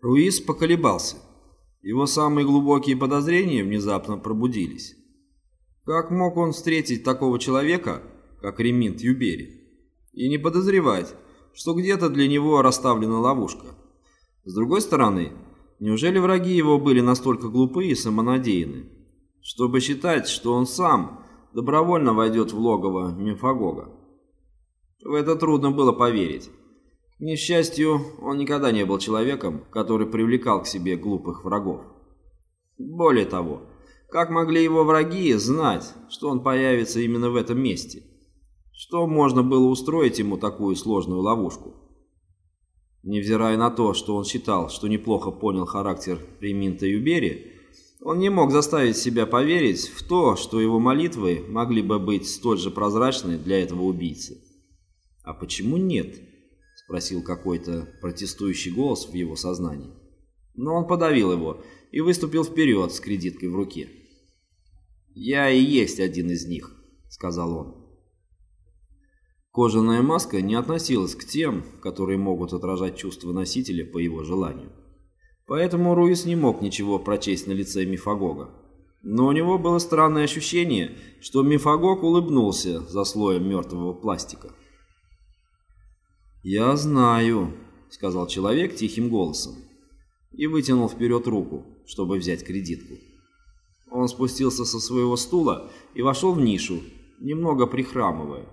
Руис поколебался. Его самые глубокие подозрения внезапно пробудились. Как мог он встретить такого человека, как Реминт Юбери, и не подозревать, что где-то для него расставлена ловушка? С другой стороны, неужели враги его были настолько глупы и самонадеяны, чтобы считать, что он сам добровольно войдет в логово Мемфагога? В это трудно было поверить. К несчастью, он никогда не был человеком, который привлекал к себе глупых врагов. Более того, как могли его враги знать, что он появится именно в этом месте? Что можно было устроить ему такую сложную ловушку? Невзирая на то, что он считал, что неплохо понял характер Реминта Юбери, он не мог заставить себя поверить в то, что его молитвы могли бы быть столь же прозрачны для этого убийцы. А почему нет? Спросил какой-то протестующий голос в его сознании. Но он подавил его и выступил вперед с кредиткой в руке. «Я и есть один из них», — сказал он. Кожаная маска не относилась к тем, которые могут отражать чувства носителя по его желанию. Поэтому Руис не мог ничего прочесть на лице Мифагога. Но у него было странное ощущение, что Мифагог улыбнулся за слоем мертвого пластика. «Я знаю», — сказал человек тихим голосом и вытянул вперед руку, чтобы взять кредитку. Он спустился со своего стула и вошел в нишу, немного прихрамывая.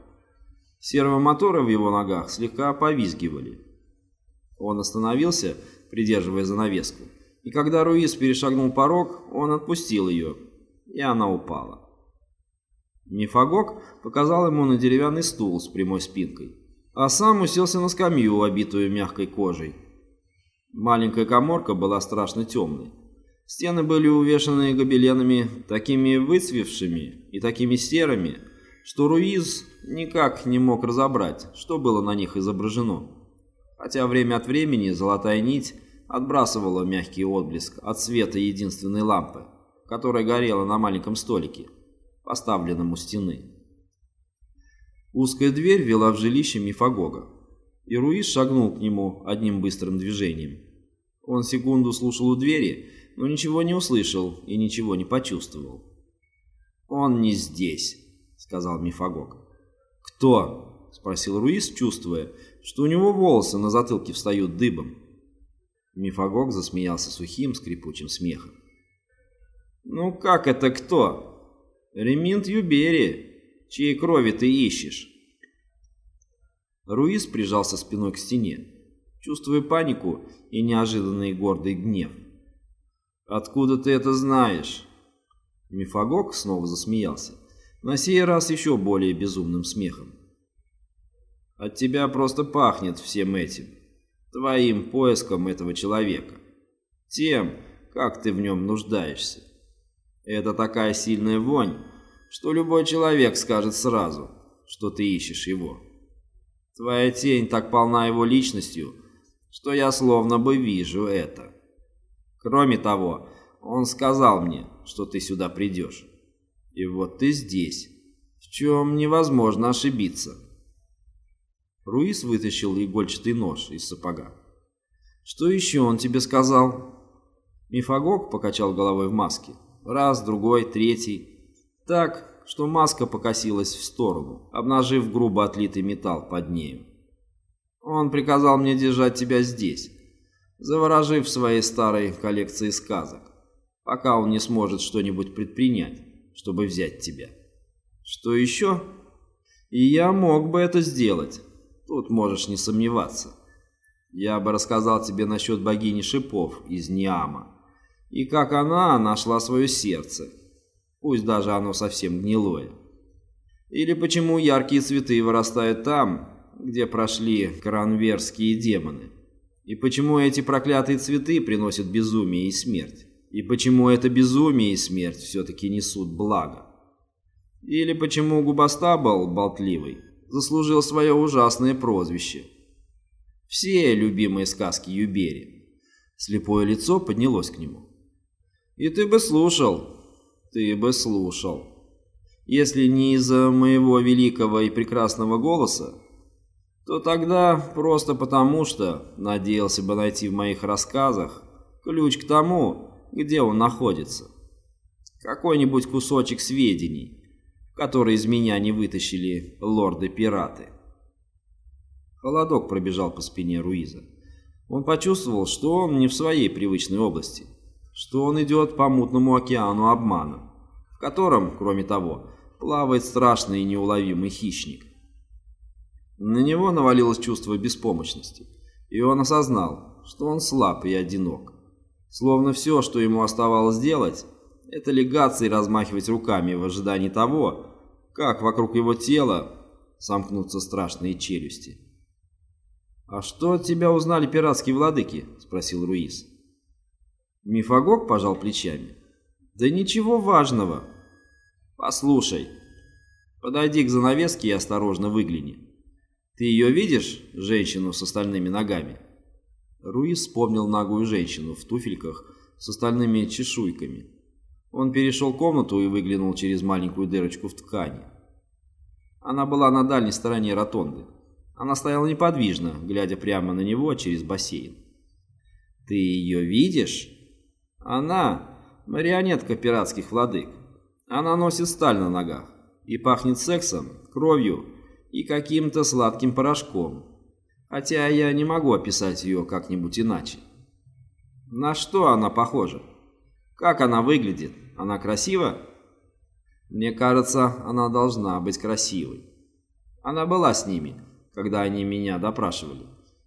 Сервомоторы в его ногах слегка повизгивали. Он остановился, придерживая занавеску, и когда Руис перешагнул порог, он отпустил ее, и она упала. Мифагог показал ему на деревянный стул с прямой спинкой а сам уселся на скамью, обитую мягкой кожей. Маленькая коморка была страшно темной. Стены были увешаны гобеленами, такими выцвевшими и такими серыми, что Руиз никак не мог разобрать, что было на них изображено. Хотя время от времени золотая нить отбрасывала мягкий отблеск от света единственной лампы, которая горела на маленьком столике, поставленном у стены. Узкая дверь вела в жилище Мифагога, и Руис шагнул к нему одним быстрым движением. Он секунду слушал у двери, но ничего не услышал и ничего не почувствовал. «Он не здесь», — сказал Мифагог. «Кто?» — спросил Руис, чувствуя, что у него волосы на затылке встают дыбом. Мифагог засмеялся сухим, скрипучим смехом. «Ну как это кто? Реминт Юбери, чьей крови ты ищешь?» Руис прижался спиной к стене, чувствуя панику и неожиданный гордый гнев. «Откуда ты это знаешь?» Мифагог снова засмеялся, на сей раз еще более безумным смехом. «От тебя просто пахнет всем этим, твоим поиском этого человека, тем, как ты в нем нуждаешься. Это такая сильная вонь, что любой человек скажет сразу, что ты ищешь его. Твоя тень так полна его личностью, что я словно бы вижу это. Кроме того, он сказал мне, что ты сюда придешь. И вот ты здесь, в чем невозможно ошибиться. Руис вытащил игольчатый нож из сапога. «Что еще он тебе сказал?» Мифагог покачал головой в маске. Раз, другой, третий так, что маска покосилась в сторону, обнажив грубо отлитый металл под нею. Он приказал мне держать тебя здесь, заворожив своей старой коллекции сказок, пока он не сможет что-нибудь предпринять, чтобы взять тебя. Что еще? И я мог бы это сделать, тут можешь не сомневаться. Я бы рассказал тебе насчет богини шипов из Ниама, и как она нашла свое сердце, пусть даже оно совсем гнилое. Или почему яркие цветы вырастают там, где прошли коранверские демоны. И почему эти проклятые цветы приносят безумие и смерть. И почему это безумие и смерть все-таки несут благо. Или почему Губастабл, болтливый, заслужил свое ужасное прозвище. Все любимые сказки Юбери. Слепое лицо поднялось к нему. «И ты бы слушал, ты бы слушал. Если не из-за моего великого и прекрасного голоса, то тогда просто потому, что надеялся бы найти в моих рассказах ключ к тому, где он находится. Какой-нибудь кусочек сведений, которые из меня не вытащили лорды-пираты. Холодок пробежал по спине Руиза. Он почувствовал, что он не в своей привычной области, что он идет по мутному океану обмана, в котором, кроме того, плавает страшный и неуловимый хищник. На него навалилось чувство беспомощности, и он осознал, что он слаб и одинок. Словно все, что ему оставалось делать, это легаться и размахивать руками в ожидании того, как вокруг его тела сомкнутся страшные челюсти. «А что от тебя узнали пиратские владыки?» — спросил Руис. Мифагог пожал плечами. «Да ничего важного. Послушай, подойди к занавеске и осторожно выгляни. Ты ее видишь, женщину с остальными ногами?» Руис вспомнил ногую женщину в туфельках с остальными чешуйками. Он перешел комнату и выглянул через маленькую дырочку в ткани. Она была на дальней стороне ротонды. Она стояла неподвижно, глядя прямо на него через бассейн. «Ты ее видишь?» «Она — марионетка пиратских владык. Она носит сталь на ногах и пахнет сексом, кровью и каким-то сладким порошком хотя я не могу описать ее как-нибудь иначе. На что она похожа? Как она выглядит? Она красива? Мне кажется, она должна быть красивой. Она была с ними, когда они меня допрашивали,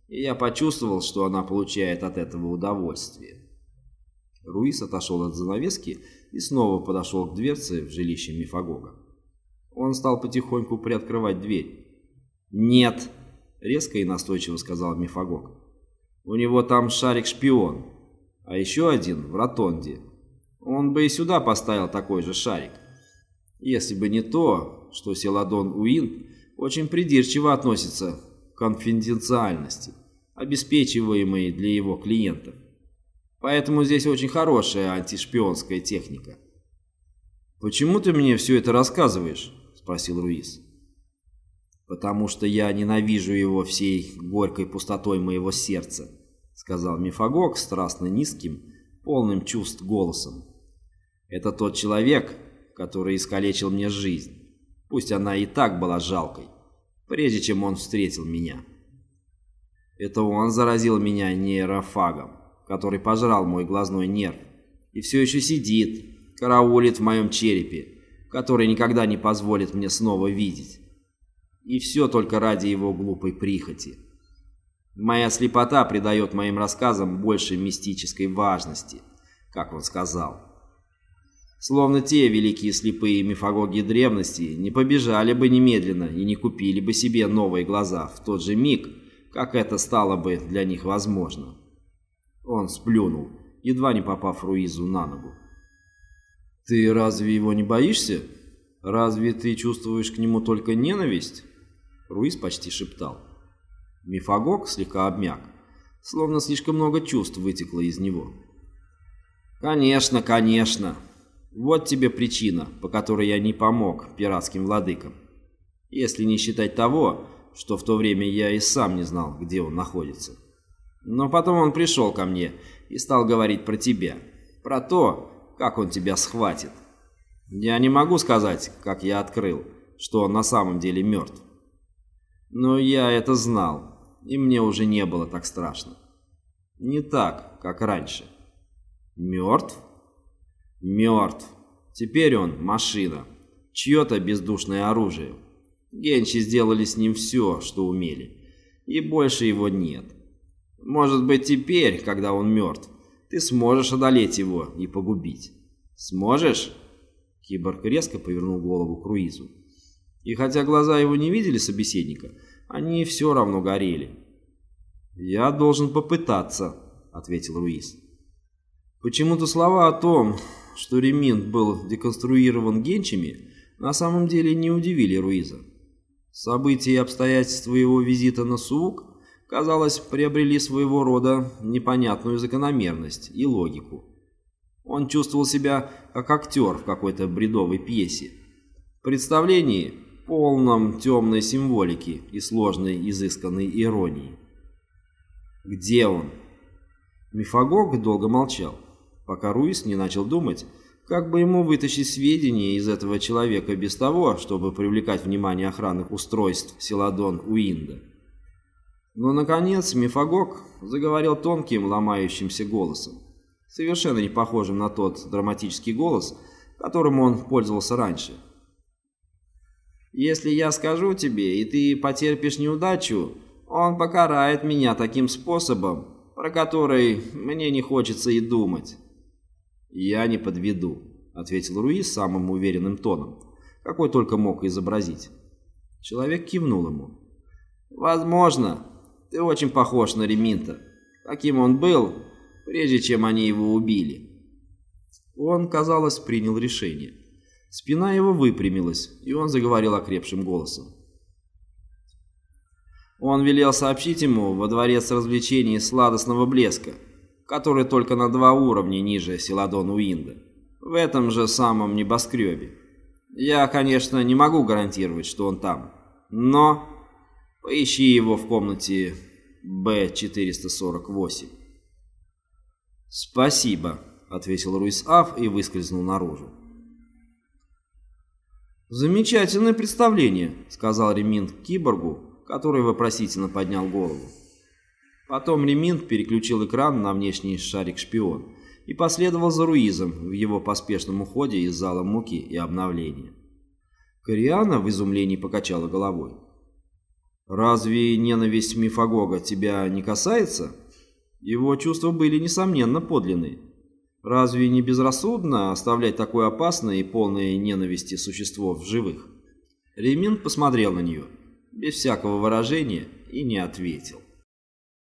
и я почувствовал, что она получает от этого удовольствие. Руис отошел от занавески и снова подошел к дверце в жилище Мифагога. Он стал потихоньку приоткрывать дверь. «Нет!» — резко и настойчиво сказал Мифагог. «У него там шарик-шпион, а еще один в ротонде. Он бы и сюда поставил такой же шарик. Если бы не то, что Селадон Уин очень придирчиво относится к конфиденциальности, обеспечиваемой для его клиентов. Поэтому здесь очень хорошая антишпионская техника». «Почему ты мне все это рассказываешь?» — спросил Руис потому что я ненавижу его всей горькой пустотой моего сердца», — сказал Мифагог страстно низким, полным чувств голосом. «Это тот человек, который искалечил мне жизнь, пусть она и так была жалкой, прежде чем он встретил меня. Это он заразил меня нейрофагом, который пожрал мой глазной нерв, и все еще сидит, караулит в моем черепе, который никогда не позволит мне снова видеть». И все только ради его глупой прихоти. Моя слепота придает моим рассказам больше мистической важности, как он сказал. Словно те великие слепые мифологи древности не побежали бы немедленно и не купили бы себе новые глаза в тот же миг, как это стало бы для них возможно. Он сплюнул, едва не попав Руизу на ногу. «Ты разве его не боишься? Разве ты чувствуешь к нему только ненависть?» Руис почти шептал. Мифагог слегка обмяк, словно слишком много чувств вытекло из него. «Конечно, конечно. Вот тебе причина, по которой я не помог пиратским владыкам. Если не считать того, что в то время я и сам не знал, где он находится. Но потом он пришел ко мне и стал говорить про тебя, про то, как он тебя схватит. Я не могу сказать, как я открыл, что он на самом деле мертв. Но я это знал, и мне уже не было так страшно. Не так, как раньше. Мертв? Мертв. Теперь он машина. Чье-то бездушное оружие. Генчи сделали с ним все, что умели. И больше его нет. Может быть, теперь, когда он мертв, ты сможешь одолеть его и погубить. Сможешь? Киборг резко повернул голову к Руизу. И хотя глаза его не видели собеседника, они все равно горели. «Я должен попытаться», — ответил Руис. Почему-то слова о том, что реминт был деконструирован генчами, на самом деле не удивили Руиза. События и обстоятельства его визита на Суук, казалось, приобрели своего рода непонятную закономерность и логику. Он чувствовал себя как актер в какой-то бредовой пьесе. В представлении полном темной символики и сложной изысканной иронии. «Где он?» Мифагог долго молчал, пока Руис не начал думать, как бы ему вытащить сведения из этого человека без того, чтобы привлекать внимание охранных устройств Селадон Уинда. Но, наконец, Мифагог заговорил тонким, ломающимся голосом, совершенно не похожим на тот драматический голос, которым он пользовался раньше. «Если я скажу тебе, и ты потерпишь неудачу, он покарает меня таким способом, про который мне не хочется и думать». «Я не подведу», — ответил Руи самым уверенным тоном, какой только мог изобразить. Человек кивнул ему. «Возможно. Ты очень похож на Реминта. Каким он был, прежде чем они его убили». Он, казалось, принял решение. Спина его выпрямилась, и он заговорил окрепшим голосом. Он велел сообщить ему во дворец развлечений сладостного блеска, который только на два уровня ниже Селадон Уинда, в этом же самом небоскребе. Я, конечно, не могу гарантировать, что он там, но поищи его в комнате Б-448. «Спасибо», — ответил Руис Аф и выскользнул наружу. «Замечательное представление», — сказал Ремин киборгу, который вопросительно поднял голову. Потом Реминт переключил экран на внешний шарик-шпион и последовал за Руизом в его поспешном уходе из зала муки и обновления. Кориана в изумлении покачала головой. «Разве ненависть Мифагога тебя не касается?» Его чувства были, несомненно, подлинные. Разве не безрассудно оставлять такое опасное и полное ненависти существо в живых? Ремин посмотрел на нее, без всякого выражения, и не ответил.